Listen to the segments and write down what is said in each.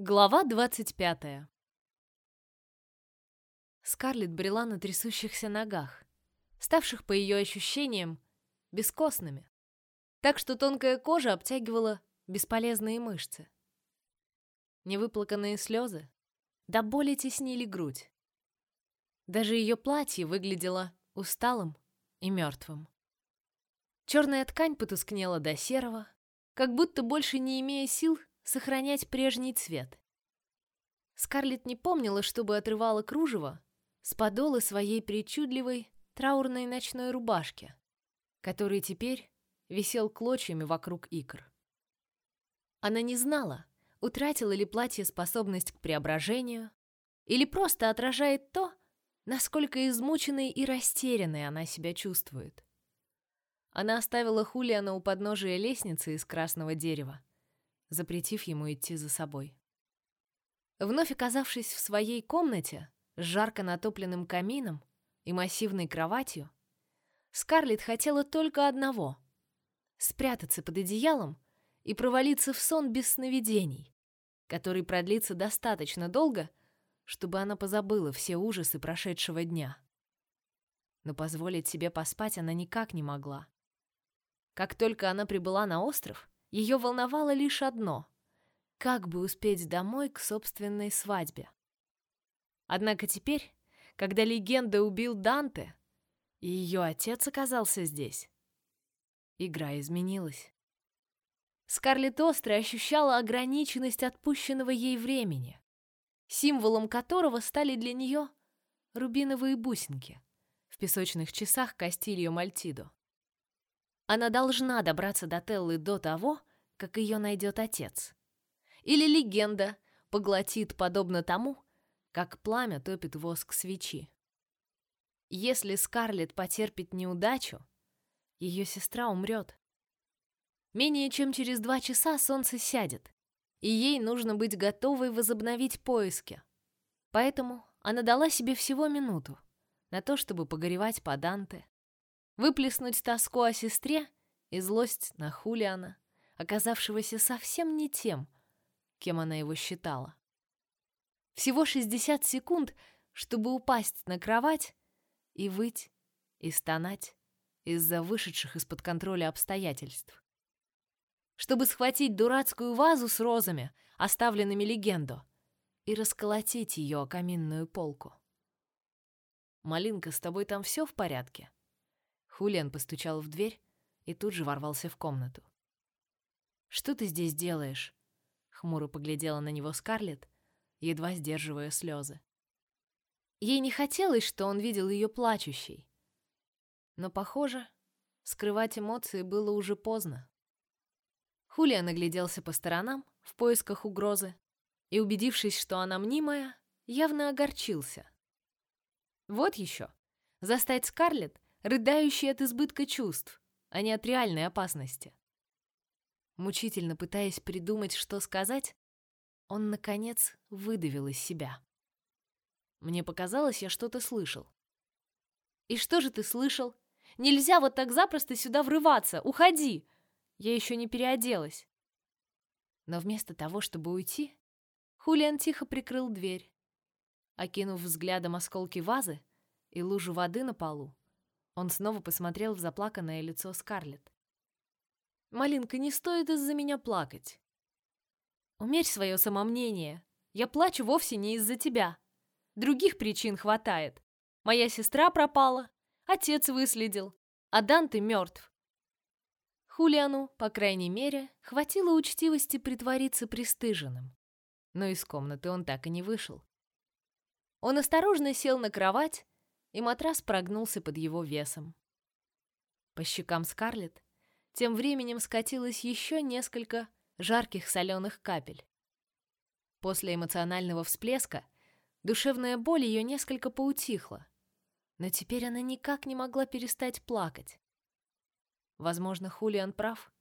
Глава двадцать пятая. Скарлетт брела на трясущихся ногах, ставших, по ее ощущениям, бескостными, так что тонкая кожа обтягивала бесполезные мышцы. Невыплаканные слезы до боли теснили грудь. Даже ее платье выглядело усталым и мертвым. Черная ткань потускнела до серого, как будто больше не имея сил сохранять прежний цвет. Скарлетт не помнила, чтобы отрывала кружево с подола своей причудливой траурной ночной рубашки, который теперь висел клочьями вокруг икр. Она не знала, утратила ли платье способность к преображению или просто отражает то, насколько измученной и растерянной она себя чувствует. Она оставила Хулиана у подножия лестницы из красного дерева, запретив ему идти за собой. Вновь оказавшись в своей комнате с жарко натопленным камином и массивной кроватью, Скарлетт хотела только одного — спрятаться под одеялом и провалиться в сон без сновидений, который продлится достаточно долго, чтобы она позабыла все ужасы прошедшего дня. Но позволить себе поспать она никак не могла. Как только она прибыла на остров, ее волновало лишь одно — как бы успеть домой к собственной свадьбе. Однако теперь, когда легенда убил Данте, и ее отец оказался здесь, игра изменилась. Скарлетт остро ощущала ограниченность отпущенного ей времени, символом которого стали для нее рубиновые бусинки в песочных часах Кастильо Мальтидо. Она должна добраться до Теллы до того, как ее найдет отец. Или легенда поглотит подобно тому, как пламя топит воск свечи. Если Скарлетт потерпит неудачу, ее сестра умрет. Менее чем через два часа солнце сядет, и ей нужно быть готовой возобновить поиски. Поэтому она дала себе всего минуту на то, чтобы погоревать по Данте, выплеснуть тоску о сестре и злость на Хулиана, оказавшегося совсем не тем, кем она его считала. Всего 60 секунд, чтобы упасть на кровать и выть, и стонать из-за вышедших из-под контроля обстоятельств. Чтобы схватить дурацкую вазу с розами, оставленными легенду, и расколотить ее о каминную полку. «Малинка, с тобой там все в порядке?» Хулиан постучал в дверь и тут же ворвался в комнату. «Что ты здесь делаешь?» Хмуро поглядела на него Скарлетт, едва сдерживая слезы. Ей не хотелось, что он видел ее плачущей. Но, похоже, скрывать эмоции было уже поздно. Хулия нагляделся по сторонам в поисках угрозы и, убедившись, что она мнимая, явно огорчился. Вот еще. Застать Скарлетт, рыдающей от избытка чувств, а не от реальной опасности. Мучительно пытаясь придумать, что сказать, он, наконец, выдавил из себя. Мне показалось, я что-то слышал. «И что же ты слышал? Нельзя вот так запросто сюда врываться! Уходи!» Я еще не переоделась. Но вместо того, чтобы уйти, Хулиан тихо прикрыл дверь. Окинув взглядом осколки вазы и лужу воды на полу, он снова посмотрел в заплаканное лицо Скарлетт. «Малинка, не стоит из-за меня плакать. Умерь свое самомнение. Я плачу вовсе не из-за тебя. Других причин хватает. Моя сестра пропала, отец выследил, а Данте мертв. Хулиану, по крайней мере, хватило учтивости притвориться пристыженным. Но из комнаты он так и не вышел. Он осторожно сел на кровать и матрас прогнулся под его весом. По щекам Скарлетт тем временем скатилось еще несколько жарких соленых капель. После эмоционального всплеска душевная боль ее несколько поутихла, но теперь она никак не могла перестать плакать. Возможно, Хулиан прав,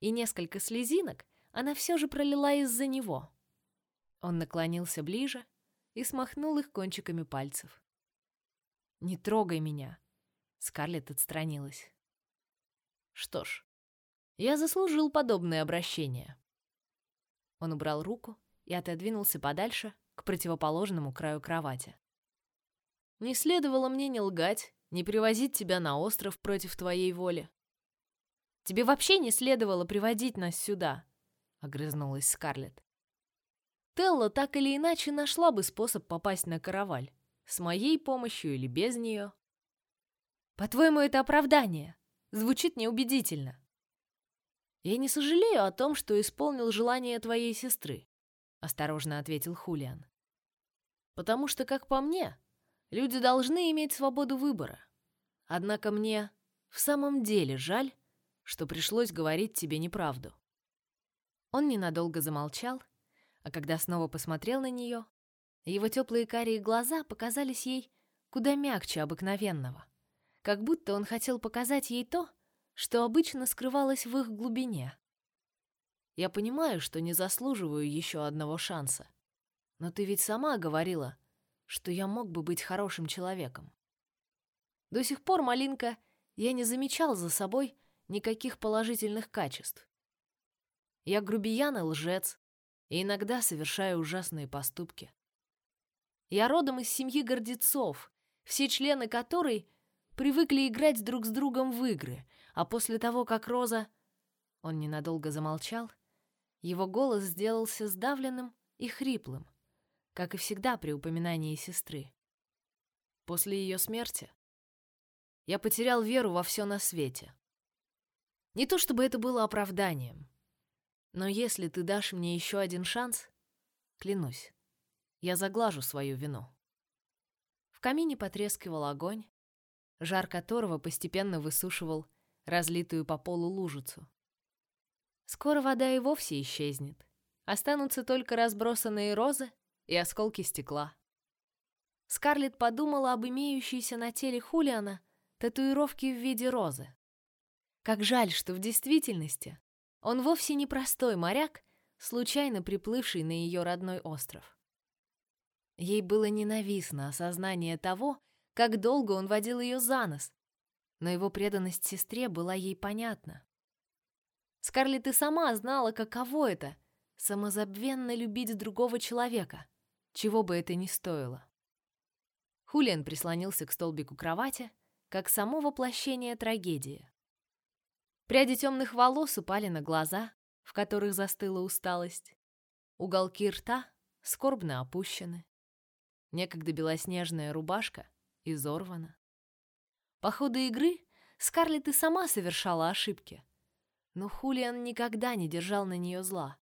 и несколько слезинок она все же пролила из-за него. Он наклонился ближе и смахнул их кончиками пальцев. «Не трогай меня!» Скарлетт отстранилась. «Что ж, я заслужил подобное обращение». Он убрал руку и отодвинулся подальше к противоположному краю кровати. Не следовало мне не лгать, не привозить тебя на остров против твоей воли. Тебе вообще не следовало приводить нас сюда, огрызнулась Скарлетт. Телла так или иначе нашла бы способ попасть на караваль, с моей помощью или без нее. По-твоему, это оправдание? Звучит неубедительно. Я не сожалею о том, что исполнил желание твоей сестры, осторожно ответил Хулиан. Потому что, как по мне, люди должны иметь свободу выбора. Однако мне в самом деле жаль, что пришлось говорить тебе неправду. Он ненадолго замолчал, а когда снова посмотрел на нее, его теплые карие глаза показались ей куда мягче обыкновенного, как будто он хотел показать ей то, что обычно скрывалось в их глубине. Я понимаю, что не заслуживаю еще одного шанса, но ты ведь сама говорила, что я мог бы быть хорошим человеком. До сих пор, Малинка, я не замечал за собой никаких положительных качеств. Я грубиян и лжец, и иногда совершаю ужасные поступки. Я родом из семьи гордецов, все члены которой привыкли играть друг с другом в игры, а после того, как Роза... Он ненадолго замолчал, его голос сделался сдавленным и хриплым, как и всегда при упоминании сестры. После ее смерти я потерял веру во все на свете. Не то чтобы это было оправданием, но если ты дашь мне еще один шанс, клянусь, я заглажу свою вину. В камине потрескивал огонь, жар которого постепенно высушивал разлитую по полу лужицу. Скоро вода и вовсе исчезнет. Останутся только разбросанные розы и осколки стекла. Скарлетт подумала об имеющейся на теле Хулиана татуировке в виде розы. Как жаль, что в действительности он вовсе не простой моряк, случайно приплывший на ее родной остров. Ей было ненавистно осознание того, как долго он водил ее за нос, но его преданность сестре была ей понятна. Скарлетт и сама знала, каково это — самозабвенно любить другого человека, чего бы это ни стоило. Хулиан прислонился к столбику кровати, как само воплощение трагедии. Пряди темных волос упали на глаза, в которых застыла усталость. Уголки рта скорбно опущены. Некогда белоснежная рубашка изорвана. По ходу игры Скарлетт и сама совершала ошибки. Но Хулиан никогда не держал на нее зла,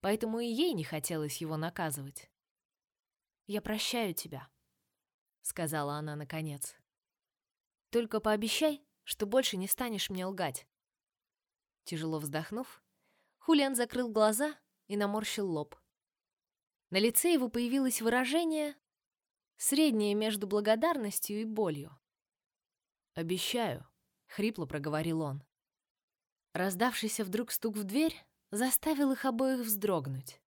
поэтому и ей не хотелось его наказывать. «Я прощаю тебя», — сказала она наконец. «Только пообещай, что больше не станешь мне лгать». Тяжело вздохнув, Хулиан закрыл глаза и наморщил лоб. На лице его появилось выражение, среднее между благодарностью и болью. «Обещаю», — хрипло проговорил он. Раздавшийся вдруг стук в дверь заставил их обоих вздрогнуть.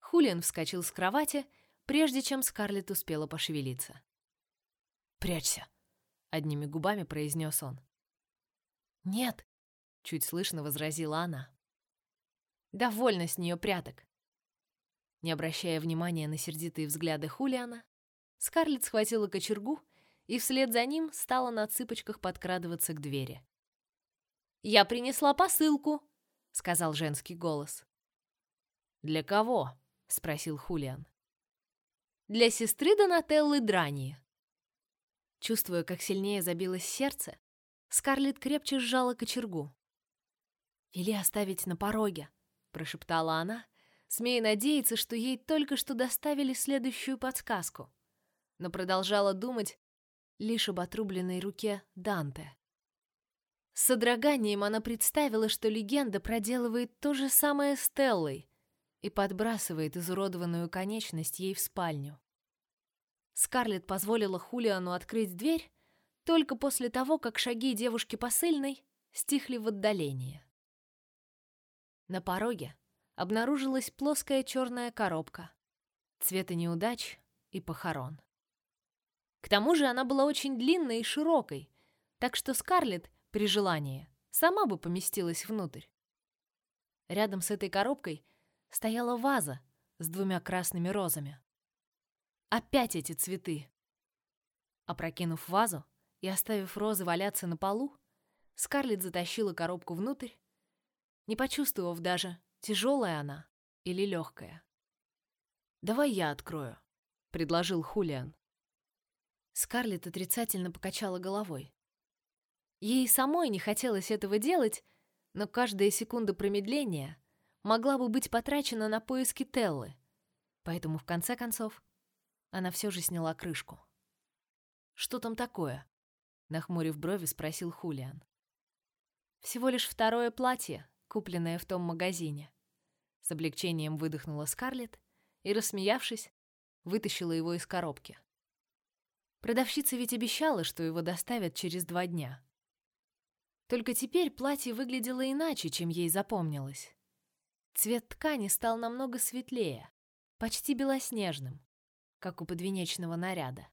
Хулиан вскочил с кровати, прежде чем Скарлетт успела пошевелиться. «Прячься», — одними губами произнес он. «Нет», — чуть слышно возразила она. «Довольно с нее пряток». Не обращая внимания на сердитые взгляды Хулиана, Скарлетт схватила кочергу и вслед за ним стала на цыпочках подкрадываться к двери. «Я принесла посылку», — сказал женский голос. «Для кого?» — спросил Хулиан. «Для сестры Донателлы Драни». Чувствуя, как сильнее забилось сердце, Скарлетт крепче сжала кочергу. «Вели оставить на пороге», — прошептала она, смея надеяться, что ей только что доставили следующую подсказку, но продолжала думать, лишь об отрубленной руке Данте. С содроганием она представила, что легенда проделывает то же самое с Теллой и подбрасывает изуродованную конечность ей в спальню. Скарлетт позволила Хулиану открыть дверь только после того, как шаги девушки посыльной стихли в отдалении. На пороге обнаружилась плоская черная коробка цвета неудач и похорон. К тому же она была очень длинной и широкой, так что Скарлетт, при желании, сама бы поместилась внутрь. Рядом с этой коробкой стояла ваза, с двумя красными розами. Опять эти цветы. Опрокинув вазу и оставив розы валяться на полу, Скарлетт затащила коробку внутрь, не почувствовав даже, тяжелая она или легкая. «Давай я открою», — предложил Хулиан. Скарлетт отрицательно покачала головой. Ей самой не хотелось этого делать, но каждая секунда промедления могла бы быть потрачена на поиски Теллы, поэтому в конце концов она все же сняла крышку. «Что там такое?» — нахмурив брови, спросил Хулиан. «Всего лишь второе платье, купленное в том магазине». С облегчением выдохнула Скарлетт и, рассмеявшись, вытащила его из коробки. Продавщица ведь обещала, что его доставят через два дня. Только теперь платье выглядело иначе, чем ей запомнилось. Цвет ткани стал намного светлее, почти белоснежным, как у подвенечного наряда.